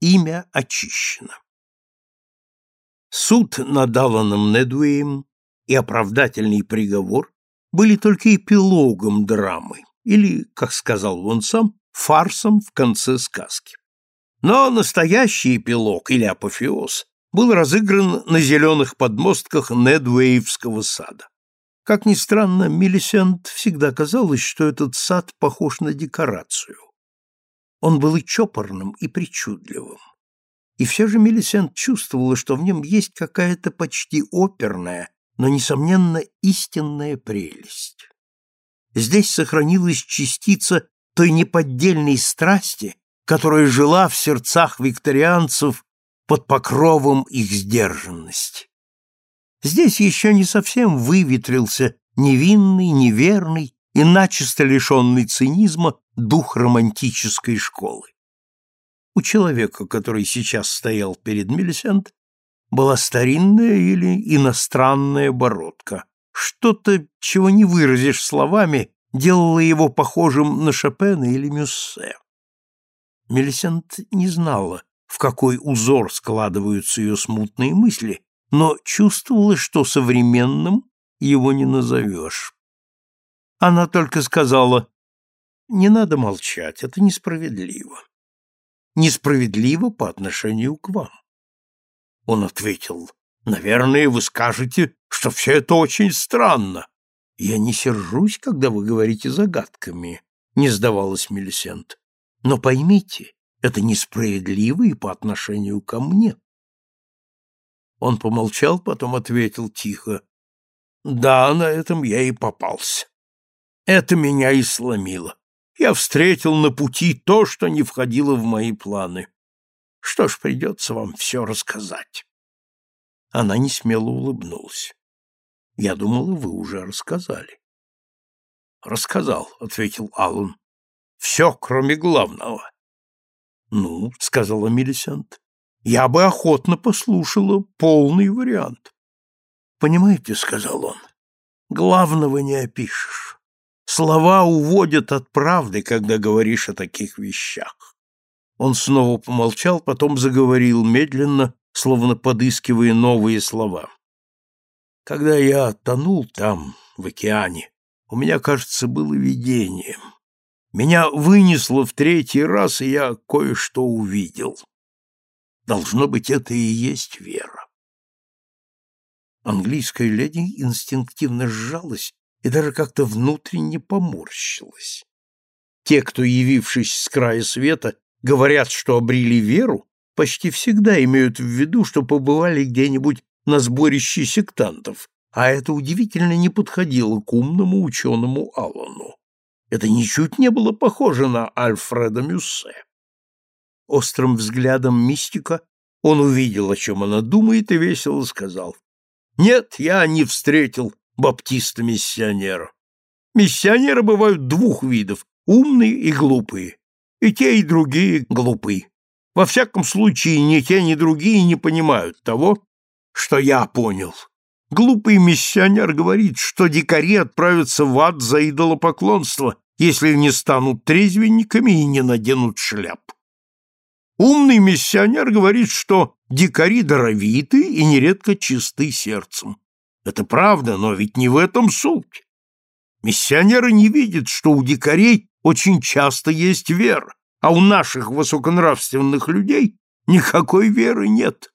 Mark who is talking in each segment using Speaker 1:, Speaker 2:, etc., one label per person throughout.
Speaker 1: Имя очищено. Суд над Алланом Недуэем и оправдательный приговор были только эпилогом драмы, или, как сказал он сам, фарсом в конце сказки. Но настоящий эпилог или апофеоз был разыгран на зеленых подмостках Недуэевского сада. Как ни странно, Мелисент всегда казалось, что этот сад похож на декорацию. Он был и чопорным, и причудливым. И все же Мелисент чувствовала, что в нем есть какая-то почти оперная, но, несомненно, истинная прелесть. Здесь сохранилась частица той неподдельной страсти, которая жила в сердцах викторианцев под покровом их сдержанности. Здесь еще не совсем выветрился невинный, неверный и начисто лишенный цинизма дух романтической школы. У человека, который сейчас стоял перед Мелисент, была старинная или иностранная бородка. Что-то, чего не выразишь словами, делало его похожим на Шопена или Мюссе. Мелисент не знала, в какой узор складываются ее смутные мысли, но чувствовала, что современным его не назовешь. Она только сказала, «Не надо молчать, это несправедливо. Несправедливо по отношению к вам». Он ответил, «Наверное, вы скажете, что все это очень странно». «Я не сержусь, когда вы говорите загадками», — не сдавалась Мелисент. «Но поймите, это несправедливо и по отношению ко мне». Он помолчал, потом ответил тихо. «Да, на этом я и попался. Это меня и сломило. Я встретил на пути то, что не входило в мои планы. Что ж, придется вам все рассказать». Она несмело улыбнулась. «Я думала, вы уже рассказали». «Рассказал», — ответил Аллан. «Все, кроме главного». «Ну», — сказала Мелисент, — «я бы охотно послушала полный вариант». «Понимаете», — сказал он, — «главного не опишешь. Слова уводят от правды, когда говоришь о таких вещах». Он снова помолчал, потом заговорил медленно, словно подыскивая новые слова. «Когда я тонул там, в океане, у меня, кажется, было видение. Меня вынесло в третий раз, и я кое-что увидел. Должно быть, это и есть вера. Английская леди инстинктивно сжалась и даже как-то внутренне поморщилась. Те, кто, явившись с края света, говорят, что обрели веру, почти всегда имеют в виду, что побывали где-нибудь на сборище сектантов, а это удивительно не подходило к умному ученому Аллану. Это ничуть не было похоже на Альфреда Мюссе. Острым взглядом мистика он увидел, о чем она думает, и весело сказал. «Нет, я не встретил баптиста-миссионера. Миссионеры бывают двух видов — умные и глупые. И те, и другие глупы. Во всяком случае, ни те, ни другие не понимают того, что я понял. Глупый миссионер говорит, что дикари отправятся в ад за идолопоклонство, если не станут трезвенниками и не наденут шляп. Умный миссионер говорит, что дикари даровиты и нередко чисты сердцем. Это правда, но ведь не в этом суть. Миссионеры не видят, что у дикарей очень часто есть вера, а у наших высоконравственных людей никакой веры нет.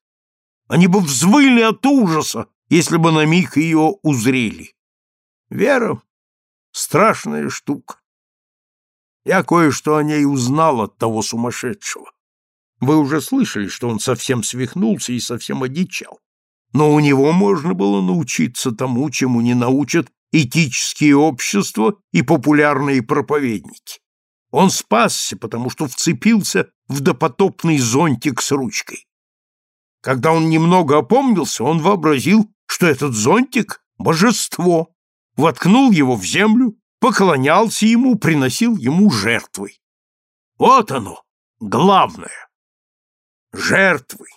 Speaker 1: Они бы взвыли от ужаса, если бы на миг ее узрели. Вера — страшная штука. Я кое-что о ней узнал от того сумасшедшего. Вы уже слышали, что он совсем свихнулся и совсем одичал. Но у него можно было научиться тому, чему не научат этические общества и популярные проповедники. Он спасся, потому что вцепился в допотопный зонтик с ручкой. Когда он немного опомнился, он вообразил, что этот зонтик — божество, воткнул его в землю, поклонялся ему, приносил ему жертвы. Вот оно, главное. Жертвы.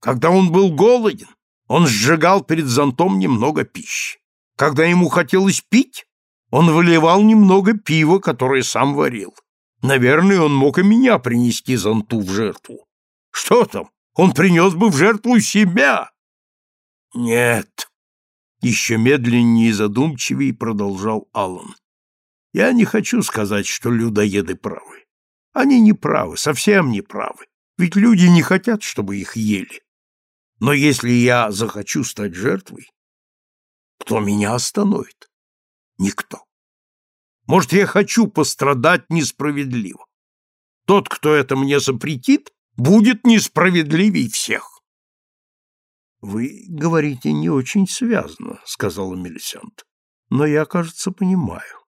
Speaker 1: Когда он был голоден, он сжигал перед зонтом немного пищи. Когда ему хотелось пить, он выливал немного пива, которое сам варил. Наверное, он мог и меня принести зонту в жертву. Что там? Он принес бы в жертву себя. Нет. Еще медленнее и задумчивее продолжал Аллан. Я не хочу сказать, что людоеды правы. Они не правы, совсем не правы. Ведь люди не хотят, чтобы их ели. Но если я захочу стать жертвой, кто меня остановит? Никто. Может, я хочу пострадать несправедливо. Тот, кто это мне запретит, будет несправедливей всех. — Вы говорите не очень связно, — сказала Мелисент. — Но я, кажется, понимаю.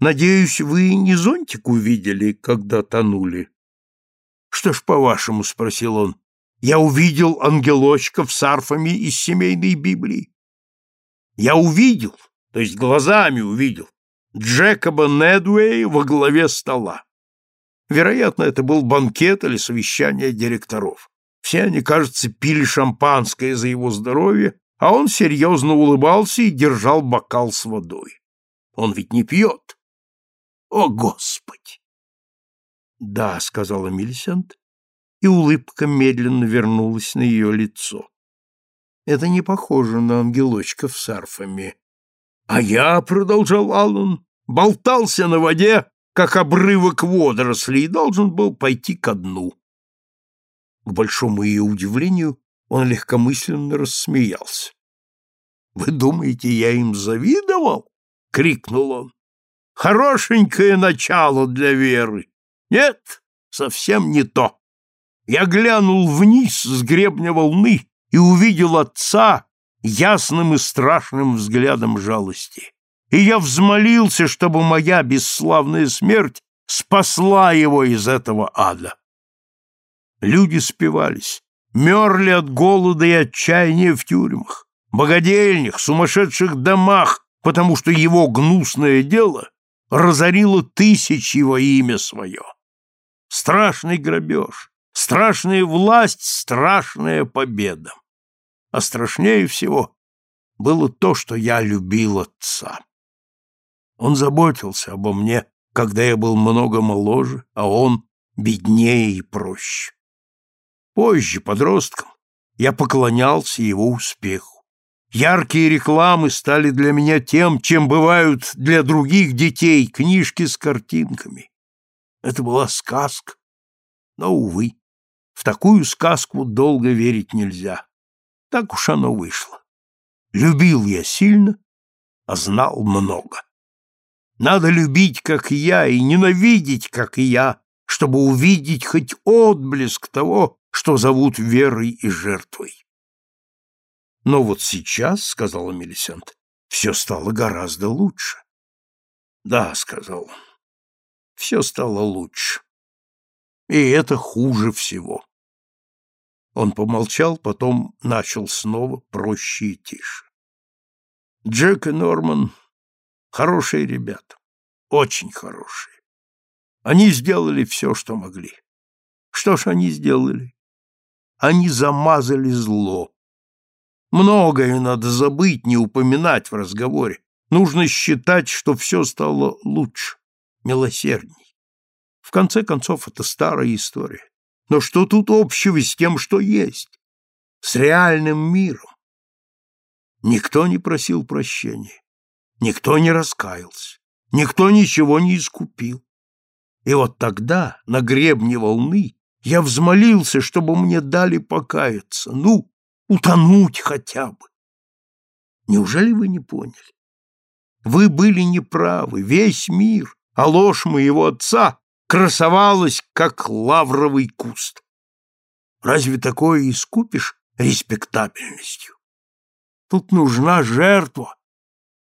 Speaker 1: Надеюсь, вы не зонтик увидели, когда тонули? — Что ж, по-вашему, — спросил он, — я увидел ангелочков с арфами из семейной Библии. Я увидел, то есть глазами увидел, Джекоба Недуэй во главе стола. Вероятно, это был банкет или совещание директоров. Все они, кажется, пили шампанское за его здоровье, а он серьезно улыбался и держал бокал с водой. Он ведь не пьет. О, Господи! Да, сказала Мильсент, и улыбка медленно вернулась на ее лицо. Это не похоже на ангелочков с арфами. А я, продолжал Аллан, болтался на воде, как обрывок водорослей, и должен был пойти ко дну. К большому ее удивлению он легкомысленно рассмеялся. «Вы думаете, я им завидовал?» — крикнул он. «Хорошенькое начало для веры. Нет, совсем не то. Я глянул вниз с гребня волны и увидел отца ясным и страшным взглядом жалости и я взмолился, чтобы моя бесславная смерть спасла его из этого ада. Люди спивались, мерли от голода и отчаяния в тюрьмах, богадельнях, сумасшедших домах, потому что его гнусное дело разорило тысячи во имя свое. Страшный грабеж, страшная власть, страшная победа. А страшнее всего было то, что я любил отца. Он заботился обо мне, когда я был много моложе, а он беднее и проще. Позже, подростком, я поклонялся его успеху. Яркие рекламы стали для меня тем, чем бывают для других детей книжки с картинками. Это была сказка. Но, увы, в такую сказку долго верить нельзя. Так уж оно вышло. Любил я сильно, а знал много. Надо любить, как я, и ненавидеть, как я, чтобы увидеть хоть отблеск того, что зовут верой и жертвой. Но вот сейчас, — сказала Мелисент, — все стало гораздо лучше. Да, — сказал он, — все стало лучше. И это хуже всего. Он помолчал, потом начал снова проще и тише. Джек и Норман Хорошие ребята, очень хорошие. Они сделали все, что могли. Что ж они сделали? Они замазали зло. Многое надо забыть, не упоминать в разговоре. Нужно считать, что все стало лучше, милосердней. В конце концов, это старая история. Но что тут общего с тем, что есть? С реальным миром? Никто не просил прощения. Никто не раскаялся, никто ничего не искупил. И вот тогда, на гребне волны, я взмолился, чтобы мне дали покаяться, ну, утонуть хотя бы. Неужели вы не поняли? Вы были неправы, весь мир, а ложь моего отца красовалась, как лавровый куст. Разве такое искупишь респектабельностью? Тут нужна жертва,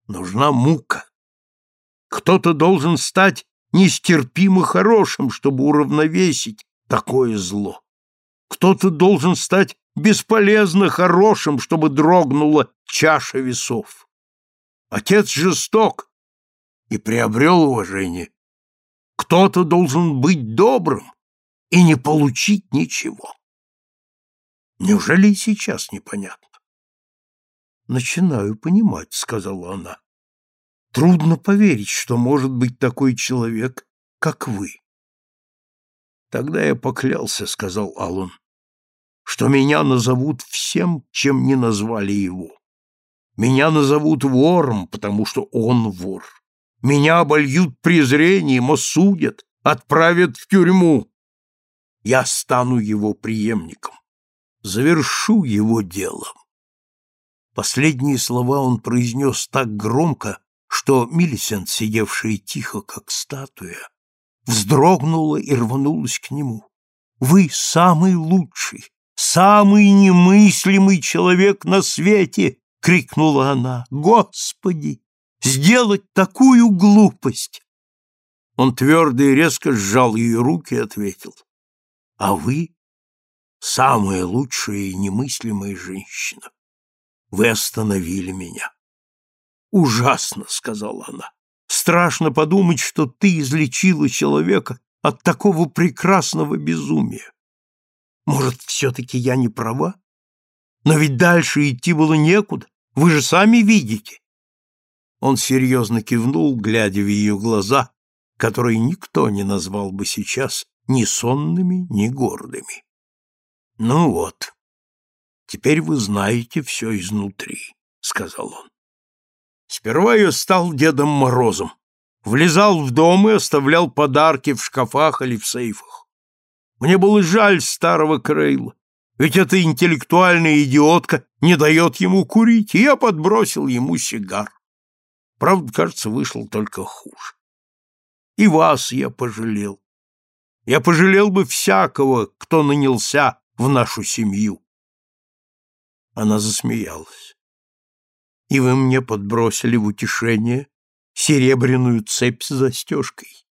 Speaker 1: нужна мука. Кто-то должен стать нестерпимо хорошим, чтобы уравновесить такое зло. Кто-то должен стать бесполезно хорошим, чтобы дрогнула чаша весов. Отец жесток и приобрел уважение. Кто-то должен быть добрым и не получить ничего. Неужели и сейчас непонятно? Начинаю понимать, сказала она. Трудно поверить, что может быть такой человек, как вы. Тогда я поклялся, сказал Аллан, что меня назовут всем, чем не назвали его. Меня назовут вором, потому что он вор. Меня обольют презрением, осудят, отправят в тюрьму. Я стану его преемником, завершу его делом. Последние слова он произнес так громко, что Миллисент, сидевшая тихо, как статуя, вздрогнула и рванулась к нему. «Вы самый лучший, самый немыслимый человек на свете!» — крикнула она. «Господи! Сделать такую глупость!» Он твердо и резко сжал ее руки и ответил. «А вы самая лучшая и немыслимая женщина. Вы остановили меня. Ужасно, сказала она. Страшно подумать, что ты излечила человека от такого прекрасного безумия. Может, все-таки я не права? Но ведь дальше идти было некуда, вы же сами видите. Он серьезно кивнул, глядя в ее глаза, которые никто не назвал бы сейчас ни сонными, ни гордыми. Ну вот, теперь вы знаете все изнутри, сказал он. Сперва я стал Дедом Морозом, влезал в дом и оставлял подарки в шкафах или в сейфах. Мне было жаль старого Крейла, ведь эта интеллектуальная идиотка не дает ему курить, и я подбросил ему сигар. Правда, кажется, вышел только хуже. И вас я пожалел. Я пожалел бы всякого, кто нанялся в нашу семью. Она засмеялась и вы мне подбросили в утешение серебряную цепь с застежкой.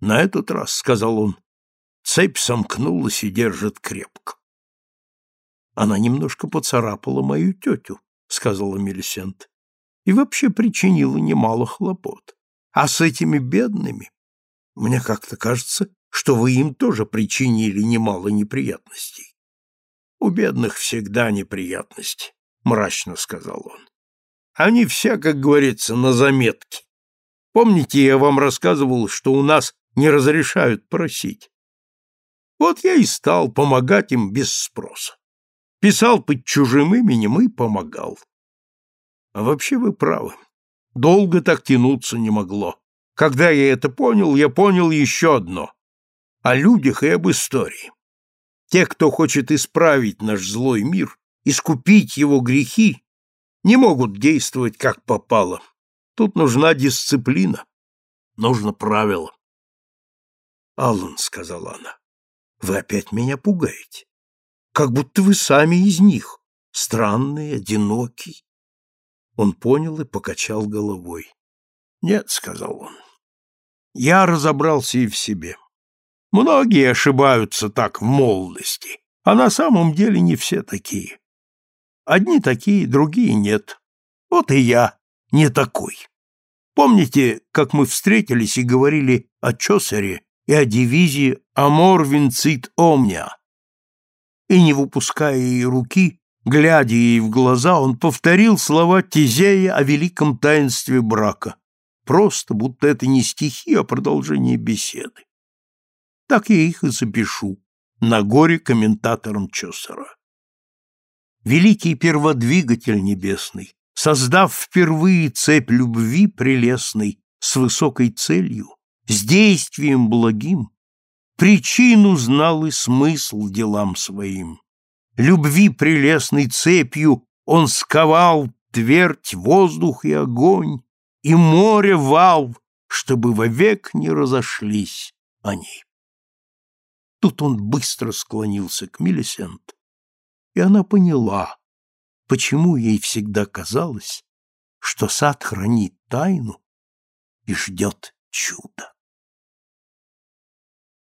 Speaker 1: На этот раз, — сказал он, — цепь сомкнулась и держит крепко. Она немножко поцарапала мою тетю, — сказала Мелисент, — и вообще причинила немало хлопот. А с этими бедными, мне как-то кажется, что вы им тоже причинили немало неприятностей. У бедных всегда неприятности, — мрачно сказал он. Они все, как говорится, на заметке. Помните, я вам рассказывал, что у нас не разрешают просить? Вот я и стал помогать им без спроса. Писал под чужим именем и помогал. А вообще вы правы. Долго так тянуться не могло. Когда я это понял, я понял еще одно. О людях и об истории. Те, кто хочет исправить наш злой мир, искупить его грехи, не могут действовать как попало. Тут нужна дисциплина, нужно правило. Аллан, сказала она, вы опять меня пугаете. Как будто вы сами из них, странный, одинокий. Он понял и покачал головой. Нет, сказал он. Я разобрался и в себе. Многие ошибаются так в молодости, а на самом деле не все такие. Одни такие, другие нет. Вот и я не такой. Помните, как мы встретились и говорили о Чосере и о дивизии «Амор винцит омня»? И, не выпуская ей руки, глядя ей в глаза, он повторил слова Тизея о великом таинстве брака, просто будто это не стихи, а продолжение беседы. Так я их и запишу на горе комментатором Чосера великий перводвигатель небесный, создав впервые цепь любви прелестной с высокой целью, с действием благим, причину знал и смысл делам своим. Любви прелестной цепью он сковал твердь, воздух и огонь, и море вал, чтобы вовек не разошлись они. Тут он быстро склонился к Милисент и она поняла, почему ей всегда казалось, что сад хранит тайну и ждет чуда.